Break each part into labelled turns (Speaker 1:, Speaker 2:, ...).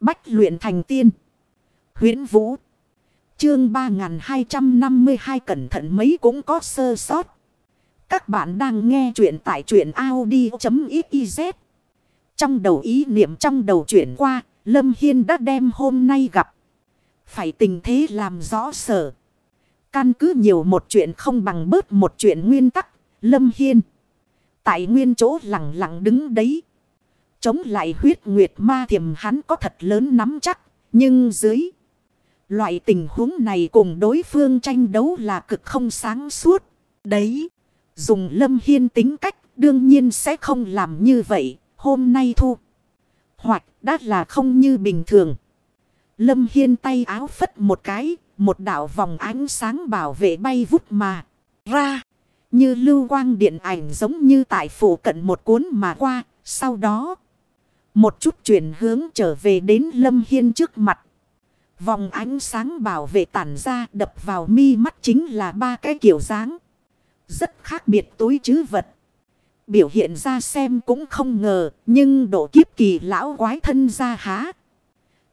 Speaker 1: Bách luyện thành tiên. huyễn Vũ. Chương 3252 cẩn thận mấy cũng có sơ sót. Các bạn đang nghe truyện tại truyện Audi.xyz. Trong đầu ý niệm trong đầu chuyển qua, Lâm Hiên đã đem hôm nay gặp. Phải tình thế làm rõ sở. Căn cứ nhiều một chuyện không bằng bớt một chuyện nguyên tắc, Lâm Hiên. Tại nguyên chỗ lặng lặng đứng đấy. Chống lại huyết nguyệt ma thiểm hắn có thật lớn nắm chắc. Nhưng dưới loại tình huống này cùng đối phương tranh đấu là cực không sáng suốt. Đấy, dùng lâm hiên tính cách đương nhiên sẽ không làm như vậy. Hôm nay thu. Hoặc đã là không như bình thường. Lâm hiên tay áo phất một cái. Một đảo vòng ánh sáng bảo vệ bay vút mà. Ra. Như lưu quang điện ảnh giống như tại phủ cận một cuốn mà qua. Sau đó. Một chút chuyển hướng trở về đến Lâm Hiên trước mặt. Vòng ánh sáng bảo vệ tản ra đập vào mi mắt chính là ba cái kiểu dáng. Rất khác biệt túi chứ vật. Biểu hiện ra xem cũng không ngờ. Nhưng độ kiếp kỳ lão quái thân ra há.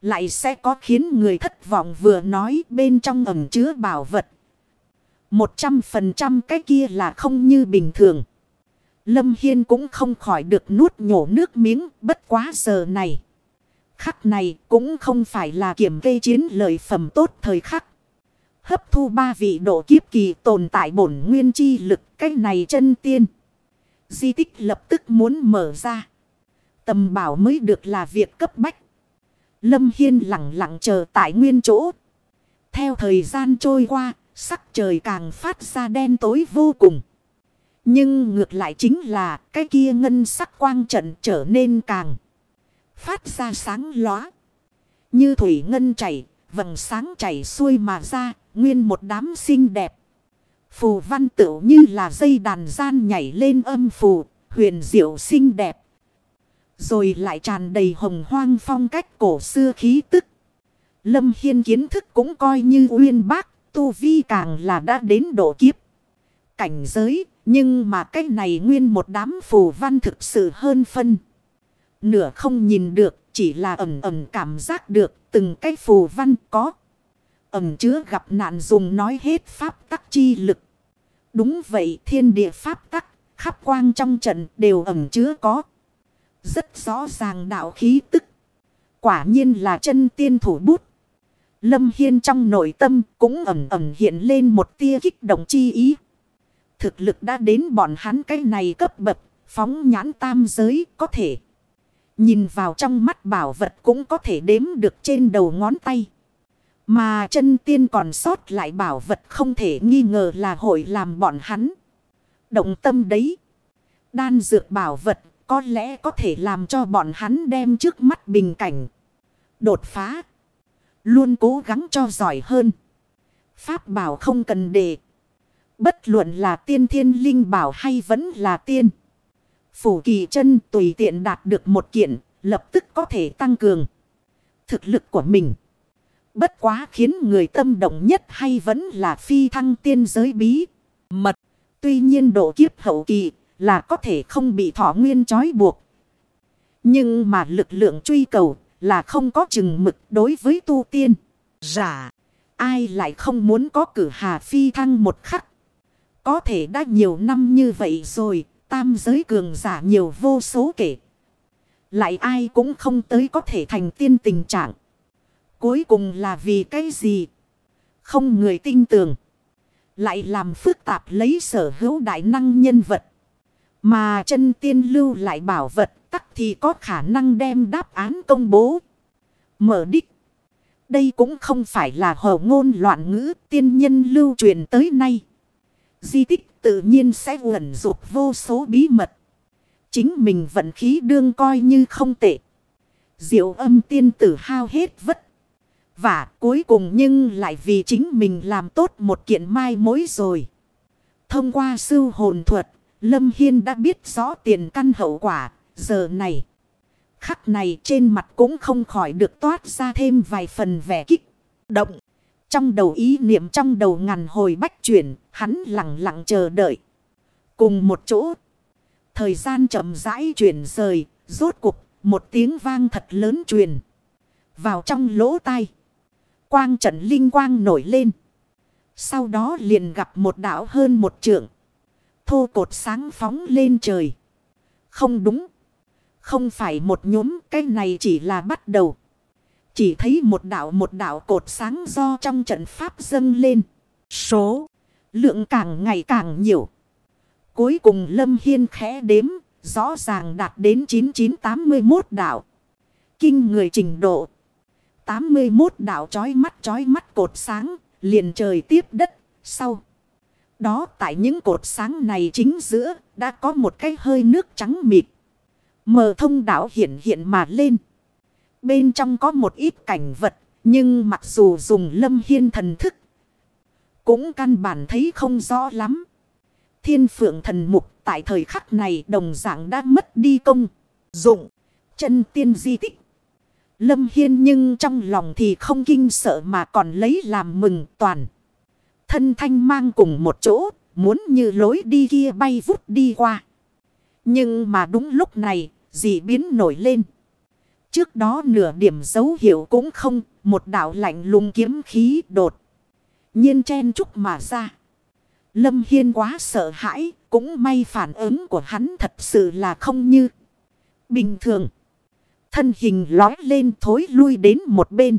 Speaker 1: Lại sẽ có khiến người thất vọng vừa nói bên trong ẩm chứa bảo vật. Một trăm phần trăm cái kia là không như bình thường. Lâm Hiên cũng không khỏi được nuốt nhổ nước miếng bất quá giờ này. Khắc này cũng không phải là kiểm kê chiến lợi phẩm tốt thời khắc. Hấp thu ba vị độ kiếp kỳ tồn tại bổn nguyên chi lực cái này chân tiên. Di tích lập tức muốn mở ra. Tầm bảo mới được là việc cấp bách. Lâm Hiên lặng lặng chờ tại nguyên chỗ. Theo thời gian trôi qua, sắc trời càng phát ra đen tối vô cùng. Nhưng ngược lại chính là cái kia ngân sắc quang trận trở nên càng phát ra sáng lóa. Như thủy ngân chảy, vầng sáng chảy xuôi mà ra, nguyên một đám xinh đẹp. Phù văn tựu như là dây đàn gian nhảy lên âm phù, huyền diệu xinh đẹp. Rồi lại tràn đầy hồng hoang phong cách cổ xưa khí tức. Lâm Hiên kiến thức cũng coi như uyên bác, tu vi càng là đã đến độ kiếp. Cảnh giới, nhưng mà cái này nguyên một đám phù văn thực sự hơn phân. Nửa không nhìn được, chỉ là ẩm ẩm cảm giác được từng cái phù văn có. Ẩm chứa gặp nạn dùng nói hết pháp tắc chi lực. Đúng vậy thiên địa pháp tắc, khắp quang trong trận đều ẩm chứa có. Rất rõ ràng đạo khí tức. Quả nhiên là chân tiên thủ bút. Lâm Hiên trong nội tâm cũng ẩm ẩm hiện lên một tia kích động chi ý. Thực lực đã đến bọn hắn cái này cấp bậc, phóng nhãn tam giới có thể. Nhìn vào trong mắt bảo vật cũng có thể đếm được trên đầu ngón tay. Mà chân tiên còn sót lại bảo vật không thể nghi ngờ là hội làm bọn hắn. Động tâm đấy. Đan dược bảo vật có lẽ có thể làm cho bọn hắn đem trước mắt bình cảnh. Đột phá. Luôn cố gắng cho giỏi hơn. Pháp bảo không cần để. Bất luận là tiên thiên linh bảo hay vẫn là tiên. Phủ kỳ chân tùy tiện đạt được một kiện, lập tức có thể tăng cường thực lực của mình. Bất quá khiến người tâm động nhất hay vẫn là phi thăng tiên giới bí, mật. Tuy nhiên độ kiếp hậu kỳ là có thể không bị thọ nguyên trói buộc. Nhưng mà lực lượng truy cầu là không có chừng mực đối với tu tiên. Giả, ai lại không muốn có cử hà phi thăng một khắc. Có thể đã nhiều năm như vậy rồi, tam giới cường giả nhiều vô số kể. Lại ai cũng không tới có thể thành tiên tình trạng. Cuối cùng là vì cái gì? Không người tin tưởng. Lại làm phức tạp lấy sở hữu đại năng nhân vật. Mà chân tiên lưu lại bảo vật tắc thì có khả năng đem đáp án công bố. Mở đích. Đây cũng không phải là hồ ngôn loạn ngữ tiên nhân lưu truyền tới nay. Di tích tự nhiên sẽ ẩn dục vô số bí mật. Chính mình vận khí đương coi như không tệ. Diệu âm tiên tử hao hết vất. Và cuối cùng nhưng lại vì chính mình làm tốt một kiện mai mối rồi. Thông qua sư hồn thuật, Lâm Hiên đã biết rõ tiền căn hậu quả, giờ này. Khắc này trên mặt cũng không khỏi được toát ra thêm vài phần vẻ kích, động. Trong đầu ý niệm trong đầu ngàn hồi bách chuyển, hắn lặng lặng chờ đợi. Cùng một chỗ, thời gian chậm rãi chuyển rời, rốt cục, một tiếng vang thật lớn truyền. vào trong lỗ tai. Quang trận linh quang nổi lên. Sau đó liền gặp một đảo hơn một trượng. Thô cột sáng phóng lên trời. Không đúng. Không phải một nhóm cái này chỉ là bắt đầu. Chỉ thấy một đảo một đảo cột sáng do trong trận pháp dâng lên. Số. Lượng càng ngày càng nhiều. Cuối cùng Lâm Hiên khẽ đếm. Rõ ràng đạt đến 9981 đảo. Kinh người trình độ. 81 đảo chói mắt chói mắt cột sáng. Liền trời tiếp đất. Sau. Đó tại những cột sáng này chính giữa. Đã có một cái hơi nước trắng mịt. Mờ thông đảo hiện hiện mà lên. Bên trong có một ít cảnh vật. Nhưng mặc dù dùng lâm hiên thần thức. Cũng căn bản thấy không rõ lắm. Thiên phượng thần mục tại thời khắc này đồng dạng đã mất đi công. Dụng. Chân tiên di tích. Lâm Hiên nhưng trong lòng thì không kinh sợ mà còn lấy làm mừng toàn. Thân thanh mang cùng một chỗ, muốn như lối đi kia bay vút đi qua. Nhưng mà đúng lúc này, dị biến nổi lên. Trước đó nửa điểm dấu hiệu cũng không, một đạo lạnh lùng kiếm khí đột. nhiên chen chúc mà ra. Lâm Hiên quá sợ hãi, cũng may phản ứng của hắn thật sự là không như bình thường. Thân hình lói lên thối lui đến một bên.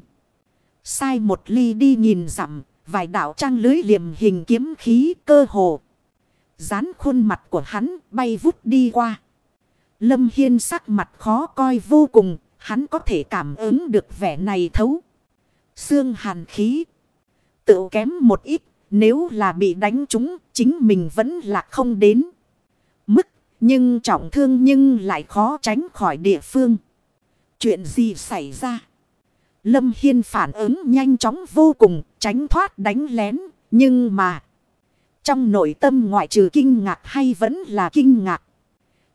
Speaker 1: Sai một ly đi nhìn dặm, vài đạo trang lưới liềm hình kiếm khí cơ hồ. Dán khuôn mặt của hắn bay vút đi qua. Lâm Hiên sắc mặt khó coi vô cùng, hắn có thể cảm ứng được vẻ này thấu. Xương hàn khí. Tự kém một ít, nếu là bị đánh trúng, chính mình vẫn là không đến. Mức, nhưng trọng thương nhưng lại khó tránh khỏi địa phương. Chuyện gì xảy ra? Lâm Hiên phản ứng nhanh chóng vô cùng, tránh thoát đánh lén, nhưng mà... Trong nội tâm ngoại trừ kinh ngạc hay vẫn là kinh ngạc.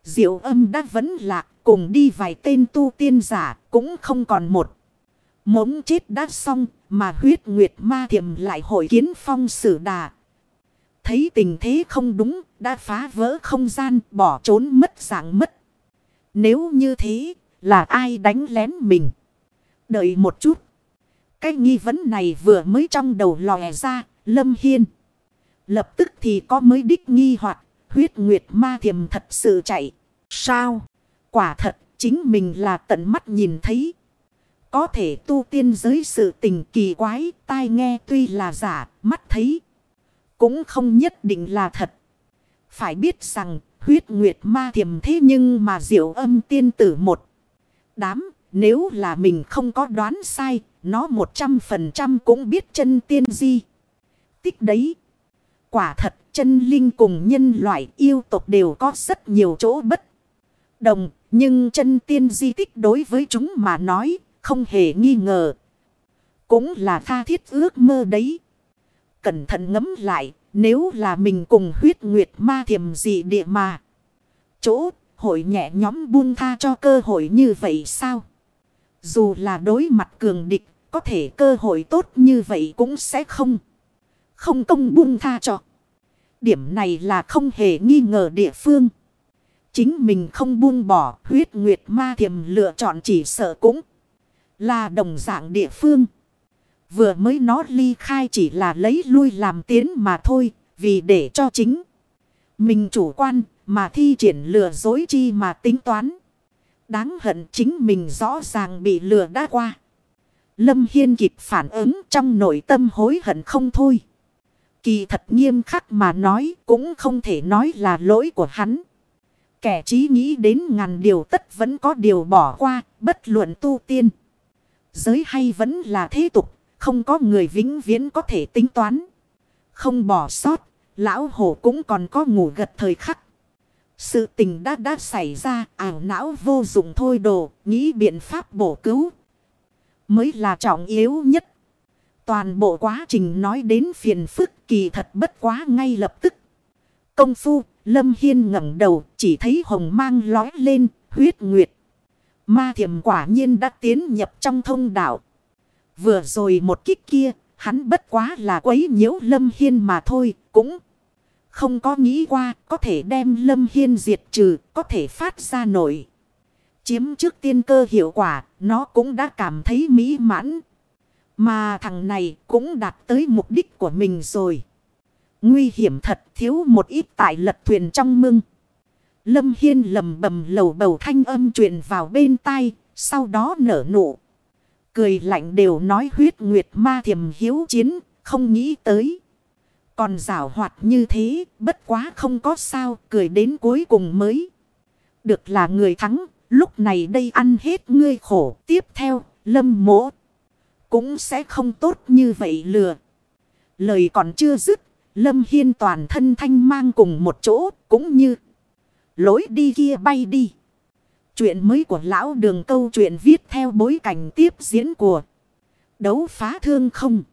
Speaker 1: Diệu âm đã vẫn lạc, cùng đi vài tên tu tiên giả, cũng không còn một. Mống chết đã xong, mà huyết nguyệt ma thiểm lại hội kiến phong sử đà. Thấy tình thế không đúng, đã phá vỡ không gian, bỏ trốn mất dạng mất. Nếu như thế, là ai đánh lén mình? Đợi một chút. Cái nghi vấn này vừa mới trong đầu lòe ra, Lâm Hiên. Lập tức thì có mới đích nghi hoặc huyết nguyệt ma thiềm thật sự chạy. Sao? Quả thật, chính mình là tận mắt nhìn thấy. Có thể tu tiên giới sự tình kỳ quái, tai nghe tuy là giả, mắt thấy. Cũng không nhất định là thật. Phải biết rằng, huyết nguyệt ma thiềm thế nhưng mà diệu âm tiên tử một. Đám, nếu là mình không có đoán sai, nó một trăm phần trăm cũng biết chân tiên di. Tích đấy. Quả thật, chân linh cùng nhân loại yêu tộc đều có rất nhiều chỗ bất đồng, nhưng chân tiên di tích đối với chúng mà nói, không hề nghi ngờ. Cũng là tha thiết ước mơ đấy. Cẩn thận ngấm lại, nếu là mình cùng huyết nguyệt ma thiềm gì địa mà. Chỗ hội nhẹ nhóm buông tha cho cơ hội như vậy sao? Dù là đối mặt cường địch, có thể cơ hội tốt như vậy cũng sẽ không. Không công buông tha cho. Điểm này là không hề nghi ngờ địa phương. Chính mình không buông bỏ, huyết nguyệt ma thiềm lựa chọn chỉ sợ cũng là đồng dạng địa phương. Vừa mới nó ly khai chỉ là lấy lui làm tiến mà thôi, vì để cho chính mình chủ quan mà thi triển lừa dối chi mà tính toán. Đáng hận chính mình rõ ràng bị lừa đã qua. Lâm Hiên kịp phản ứng trong nội tâm hối hận không thôi. Kỳ thật nghiêm khắc mà nói cũng không thể nói là lỗi của hắn. Kẻ trí nghĩ đến ngàn điều tất vẫn có điều bỏ qua, bất luận tu tiên. Giới hay vẫn là thế tục, không có người vĩnh viễn có thể tính toán. Không bỏ sót, lão hổ cũng còn có ngủ gật thời khắc. Sự tình đã đã xảy ra, ảo não vô dụng thôi đồ, nghĩ biện pháp bổ cứu. Mới là trọng yếu nhất. Toàn bộ quá trình nói đến phiền phức kỳ thật bất quá ngay lập tức. Công phu, Lâm Hiên ngẩng đầu, chỉ thấy hồng mang lói lên, huyết nguyệt. Ma thiểm quả nhiên đã tiến nhập trong thông đạo. Vừa rồi một kích kia, hắn bất quá là quấy nhiễu Lâm Hiên mà thôi, cũng không có nghĩ qua có thể đem Lâm Hiên diệt trừ, có thể phát ra nổi. Chiếm trước tiên cơ hiệu quả, nó cũng đã cảm thấy mỹ mãn. Mà thằng này cũng đạt tới mục đích của mình rồi. Nguy hiểm thật thiếu một ít tại lật thuyền trong mưng. Lâm Hiên lầm bầm lầu bầu thanh âm truyền vào bên tai, sau đó nở nụ. Cười lạnh đều nói huyết nguyệt ma thiềm hiếu chiến, không nghĩ tới. Còn rảo hoạt như thế, bất quá không có sao, cười đến cuối cùng mới. Được là người thắng, lúc này đây ăn hết ngươi khổ. Tiếp theo, lâm mỗ cũng sẽ không tốt như vậy lừa. Lời còn chưa dứt, lâm hiên toàn thân thanh mang cùng một chỗ, cũng như lối đi kia bay đi. Chuyện mới của lão đường câu chuyện viết theo bối cảnh tiếp diễn của đấu phá thương không.